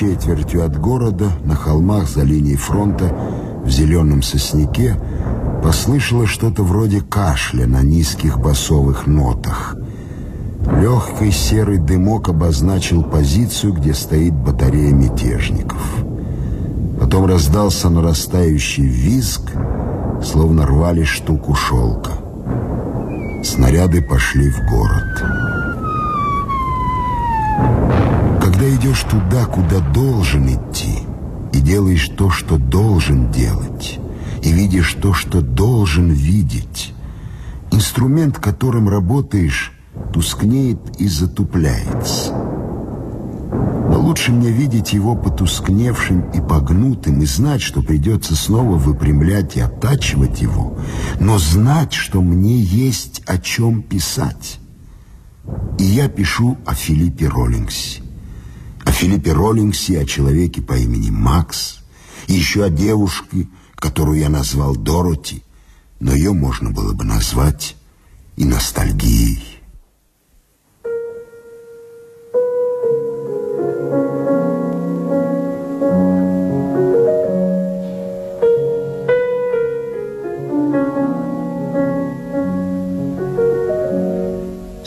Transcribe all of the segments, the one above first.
четвертью от города, на холмах за линией фронта, в зеленом сосняке, послышалось что-то вроде кашля на низких басовых нотах. Легкий серый дымок обозначил позицию, где стоит батарея мятежников. Потом раздался нарастающий визг, словно рвали штуку шелка. Снаряды пошли в город. Идешь туда, куда должен идти, и делаешь то, что должен делать, и видишь то, что должен видеть, инструмент, которым работаешь, тускнеет и затупляется. Но лучше мне видеть его потускневшим и погнутым и знать, что придется снова выпрямлять и оттачивать его, но знать, что мне есть о чем писать. И я пишу о Филиппе Роллингсе. О Филиппе Роллингсе, о человеке по имени Макс, и еще о девушке, которую я назвал Дороти, но ее можно было бы назвать и ностальгией.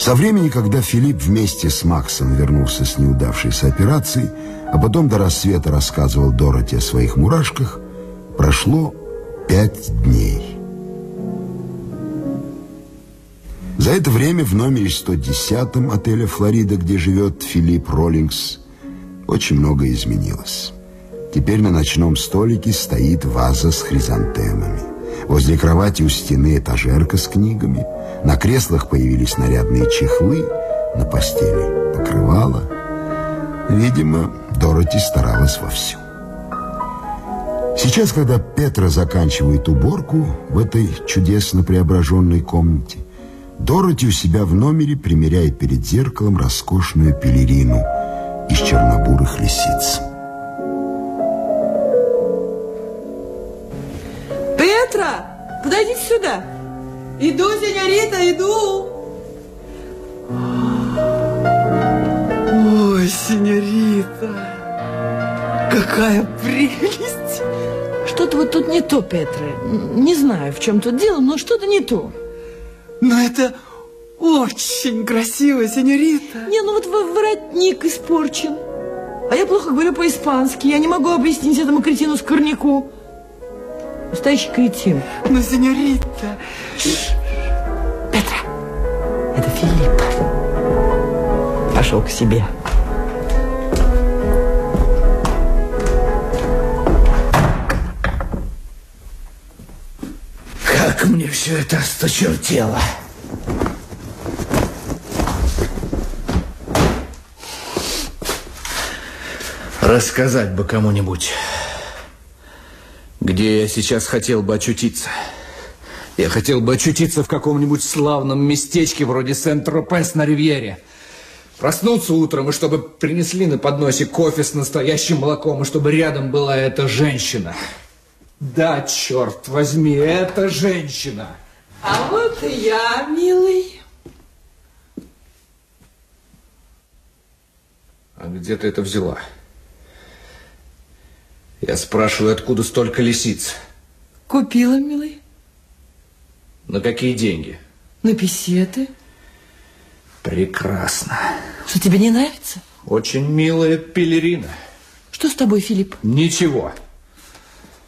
Со времени, когда Филипп вместе с Максом вернулся с неудавшейся операции, а потом до рассвета рассказывал Дороти о своих мурашках, прошло пять дней. За это время в номере 110 отеля «Флорида», где живет Филипп Роллингс, очень много изменилось. Теперь на ночном столике стоит ваза с хризантемами. Возле кровати у стены этажерка с книгами – на креслах появились нарядные чехлы, на постели покрывало. Видимо, Дороти старалась вовсю. Сейчас, когда Петра заканчивает уборку в этой чудесно преображенной комнате, Дороти у себя в номере примеряет перед зеркалом роскошную пелерину из чернобурых лисиц. Петра, подойди сюда. Иду, сеньорита, иду. Ой, сеньорита, какая прелесть. Что-то вот тут не то, Петра. Не знаю, в чем тут дело, но что-то не то. Но это очень красиво, сеньорита. Не, ну вот воротник испорчен. А я плохо говорю по-испански. Я не могу объяснить этому кретину Скорняку. Настоящий кретин. Но, сеньорита... Петра, это Филипп. Пошел к себе. Как мне все это осточертело. Рассказать бы кому-нибудь где я сейчас хотел бы очутиться. Я хотел бы очутиться в каком-нибудь славном местечке вроде Сент-Тропес на Ривьере. Проснуться утром, и чтобы принесли на подносе кофе с настоящим молоком, и чтобы рядом была эта женщина. Да, черт возьми, эта женщина. А вот и я, милый. А где ты это взяла? Я спрашиваю, откуда столько лисиц? Купила, милый. На какие деньги? На песеты. Прекрасно. Что, тебе не нравится? Очень милая пелерина. Что с тобой, Филипп? Ничего.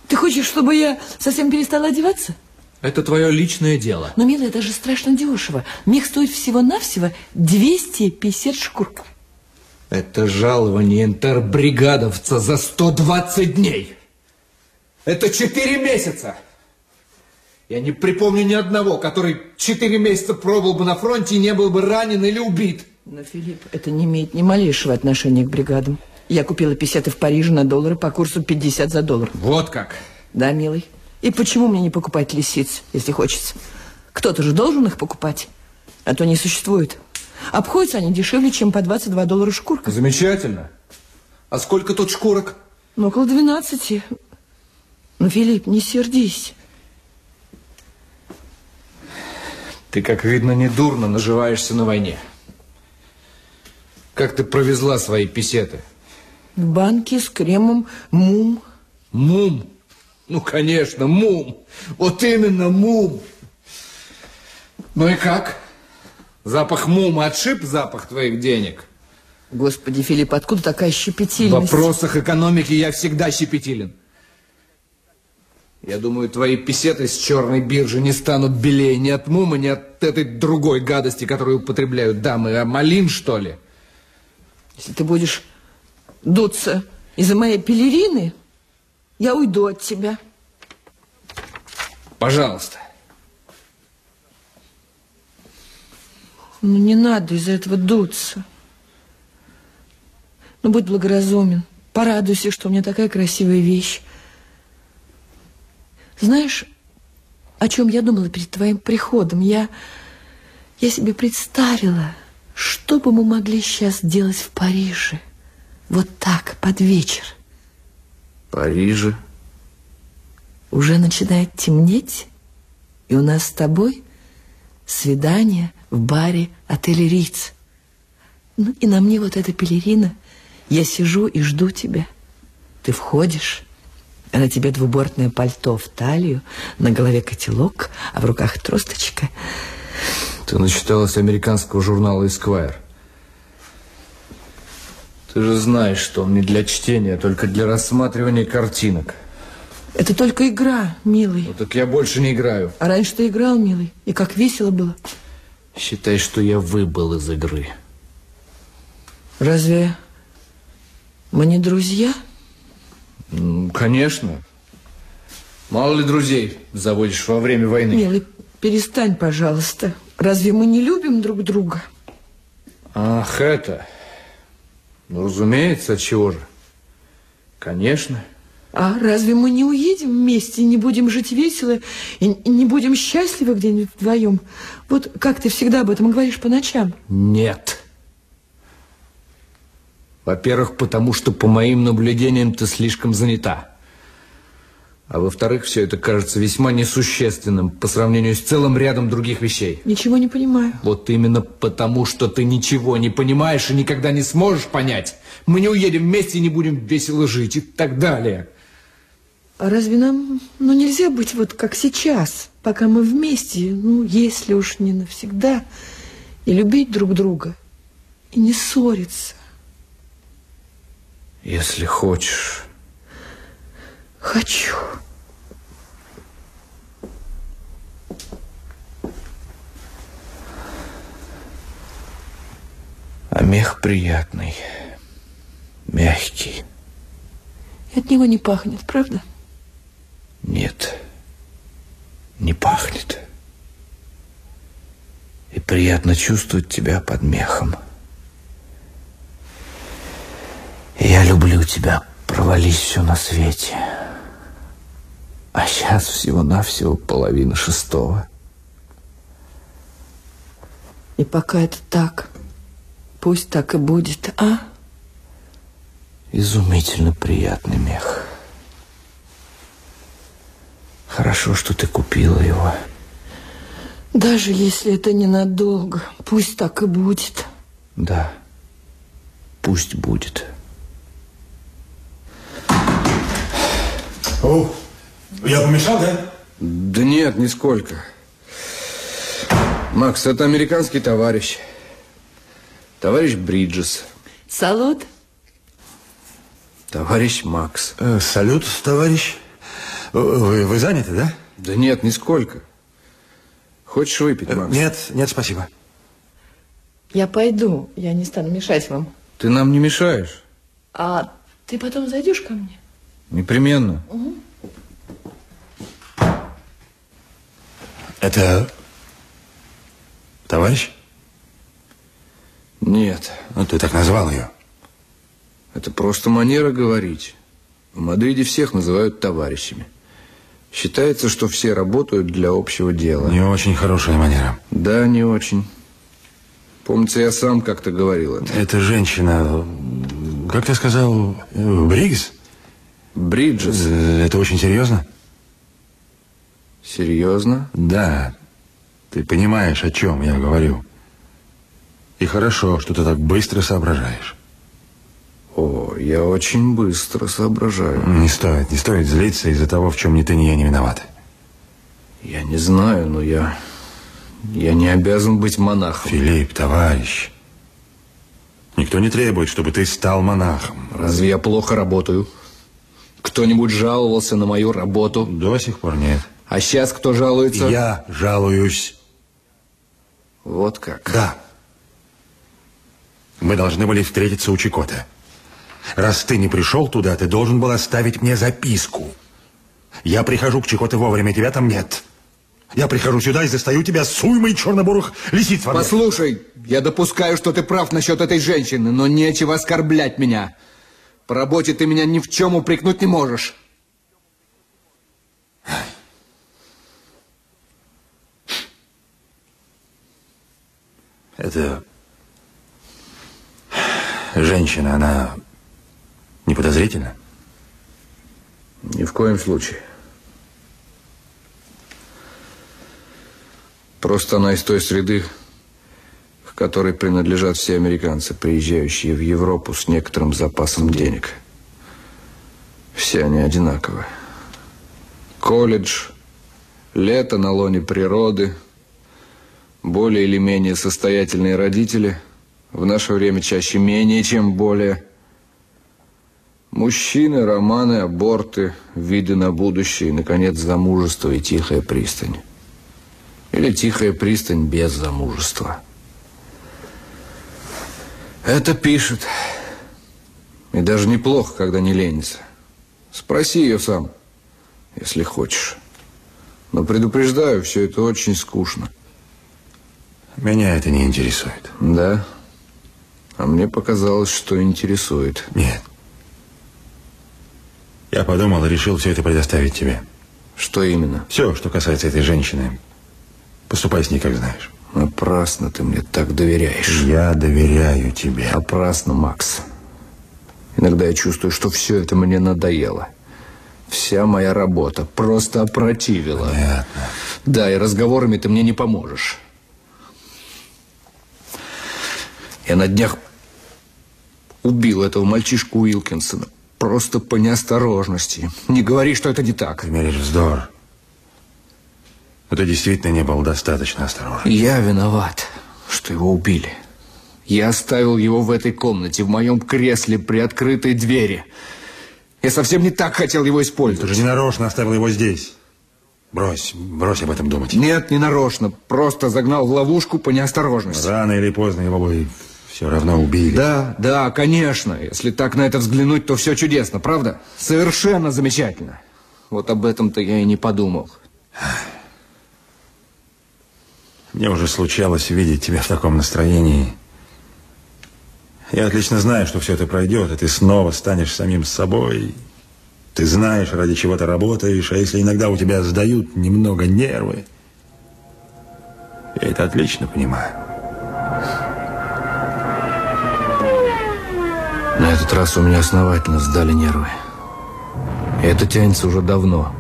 Ты хочешь, чтобы я совсем перестала одеваться? Это твое личное дело. Но, милая, это же страшно дешево. Мех стоит всего-навсего 250 шкур. Это жалование интербригадовца за 120 дней. Это 4 месяца. Я не припомню ни одного, который 4 месяца пробыл бы на фронте и не был бы ранен или убит. Но, Филипп, это не имеет ни малейшего отношения к бригадам. Я купила песеты в Париже на доллары по курсу 50 за доллар. Вот как? Да, милый. И почему мне не покупать лисиц, если хочется? Кто-то же должен их покупать, а то не существует. Обходятся они дешевле, чем по 22 доллара шкурка. Замечательно. А сколько тут шкурок? Ну, около 12. Ну, Филипп, не сердись. Ты, как видно, недурно наживаешься на войне. Как ты провезла свои писеты? В банке с кремом мум. Мум? Ну, конечно, мум. Вот именно мум. Ну и как? Запах мума отшиб запах твоих денег? Господи, Филипп, откуда такая щепетильность? В вопросах экономики я всегда щепетилен. Я думаю, твои писеты с черной биржи не станут белее ни от мума, ни от этой другой гадости, которую употребляют дамы. А малин, что ли? Если ты будешь дуться из-за моей пелерины, я уйду от тебя. Пожалуйста. Ну, не надо из-за этого дуться. Ну, будь благоразумен. Порадуйся, что у меня такая красивая вещь. Знаешь, о чем я думала перед твоим приходом? Я, я себе представила, что бы мы могли сейчас делать в Париже. Вот так, под вечер. Париже? Уже начинает темнеть, и у нас с тобой свидание в баре отеля Риц. Ну и на мне вот эта пелерина. Я сижу и жду тебя. Ты входишь, а на тебе двубортное пальто в талию, на голове котелок, а в руках тросточка. Ты начиталась американского журнала «Эсквайр». Ты же знаешь, что он не для чтения, а только для рассматривания картинок. Это только игра, милый. Ну так я больше не играю. А раньше ты играл, милый, и как весело было. Считай, что я выбыл из игры. Разве мы не друзья? Ну, конечно. Мало ли друзей заводишь во время войны. Милый, перестань, пожалуйста. Разве мы не любим друг друга? Ах, это... Ну, разумеется, чего же? Конечно. А разве мы не уедем вместе, не будем жить весело и не будем счастливы где-нибудь вдвоем? Вот как ты всегда об этом говоришь по ночам? Нет. Во-первых, потому что, по моим наблюдениям, ты слишком занята. А во-вторых, все это кажется весьма несущественным по сравнению с целым рядом других вещей. Ничего не понимаю. Вот именно потому, что ты ничего не понимаешь и никогда не сможешь понять. Мы не уедем вместе и не будем весело жить и так далее. А разве нам ну, нельзя быть вот как сейчас, пока мы вместе, ну, если уж не навсегда, и любить друг друга, и не ссориться? Если хочешь. Хочу. А мех приятный, мягкий. И от него не пахнет, правда? Нет, не пахнет. И приятно чувствовать тебя под мехом. Я люблю тебя, провались все на свете. А сейчас всего-навсего половина шестого. И пока это так, пусть так и будет, а? Изумительно приятный мех. Хорошо, что ты купила его. Даже если это ненадолго, пусть так и будет. Да, пусть будет. О, я помешал, да? Да нет, нисколько. Макс, это американский товарищ. Товарищ Бриджес. Салут? Товарищ Макс. Э, салют, товарищ. Вы, вы заняты, да? Да нет, нисколько. Хочешь выпить, Э, Макс? Нет, нет, спасибо. Я пойду, я не стану мешать вам. Ты нам не мешаешь. А ты потом зайдешь ко мне? Непременно. Это товарищ? Нет, Ну, ты так назвал ее. это просто манера говорить. В Мадриде всех называют товарищами. Считается, что все работают для общего дела. Не очень хорошая манера. Да, не очень. Помнится, я сам как-то говорил это. Эта женщина, как ты сказал, Бриггс? Бриджес. Э, Это очень серьезно? Серьезно? Да. Ты понимаешь, о чем я говорю. И хорошо, что ты так быстро соображаешь. О, я очень быстро соображаю. Не стоит, не стоит злиться из-за того, в чем ни ты, ни я не виноваты. Я не знаю, но я... Я не обязан быть монахом. Филипп, товарищ, никто не требует, чтобы ты стал монахом. Разве я плохо работаю? Кто-нибудь жаловался на мою работу? До сих пор нет. А сейчас кто жалуется? Я жалуюсь. Вот как. Да. Мы должны были встретиться у Чикота. Раз ты не пришел туда, ты должен был оставить мне записку. Я прихожу к Чикоте вовремя, тебя там нет. Я прихожу сюда и застаю тебя с уймой чернобурых лисиц во мне. Послушай, я допускаю, что ты прав насчет этой женщины, но нечего оскорблять меня. По работе ты меня ни в чем упрекнуть не можешь. Это женщина, она не подозрительна? Ни в коем случае. Просто она из той среды, к которой принадлежат все американцы, приезжающие в Европу с некоторым запасом денег. Все они одинаковы. Колледж, лето на лоне природы, более или менее состоятельные родители, в наше время чаще менее, чем более. Мужчины, романы, аборты, виды на будущее и, наконец, замужество и тихая пристань. Или тихая пристань без замужества. Это пишет. И даже неплохо, когда не ленится. Спроси ее сам, если хочешь. Но предупреждаю, все это очень скучно. Меня это не интересует. Да? А мне показалось, что интересует. Нет. Я подумал и решил все это предоставить тебе. Что именно? Все, что касается этой женщины. Поступай с ней, как знаешь. Напрасно ты мне так доверяешь. Я доверяю тебе. Напрасно, Макс. Иногда я чувствую, что все это мне надоело. Вся моя работа просто опротивила. Понятно. Да, и разговорами ты мне не поможешь. Я на днях убил этого мальчишку Уилкинсона. Просто по неосторожности. Не говори, что это не так. Ты меришь вздор. Но ты действительно не был достаточно осторожен. Я виноват, что его убили. Я оставил его в этой комнате, в моем кресле при открытой двери. Я совсем не так хотел его Ты использовать. же не нарочно оставил его здесь. Брось, брось об этом думать. Нет, не нарочно. Просто загнал в ловушку по неосторожности. Рано или поздно его бы все равно убили. Да, да, конечно. Если так на это взглянуть, то все чудесно, правда? Совершенно замечательно. Вот об этом-то я и не подумал. Мне уже случалось видеть тебя в таком настроении. Я отлично знаю, что все это пройдет, и ты снова станешь самим собой. Ты знаешь, ради чего ты работаешь, а если иногда у тебя сдают немного нервы, я это отлично понимаю. На этот раз у меня основательно сдали нервы. И это тянется уже давно.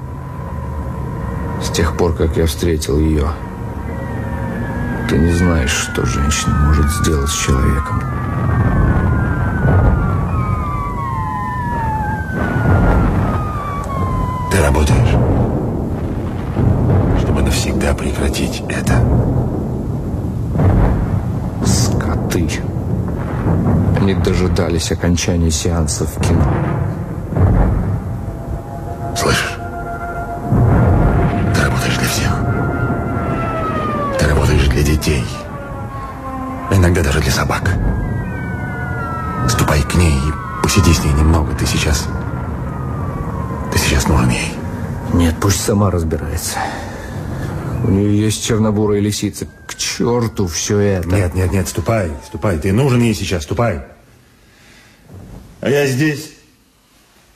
С тех пор, как я встретил ее. Ты не знаешь, что женщина может сделать с человеком. Ты работаешь, чтобы навсегда прекратить это. Скоты. Они дожидались окончания сеанса в кино. Слышишь? Ты работаешь для всех. Ты работаешь для детей. Иногда даже для собак. Ступай к ней и посиди с ней немного. Ты сейчас... Ты сейчас нужен ей. Нет, пусть сама разбирается. У нее есть чернобурая лисица. К черту все это. Нет, нет, нет, ступай, ступай. Ты нужен ей сейчас, ступай. А я здесь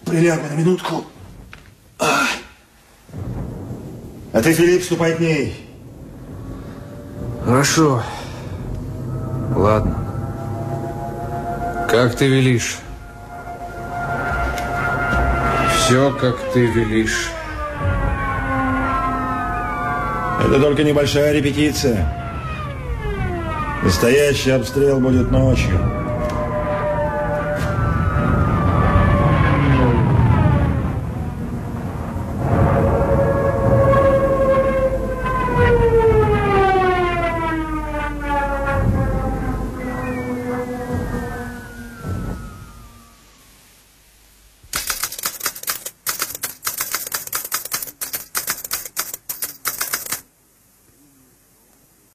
прилягу на минутку. А, а ты, Филипп, ступай к ней. Хорошо. Ладно. Как ты велишь? Все, как ты велишь. Это только небольшая репетиция. Настоящий обстрел будет ночью.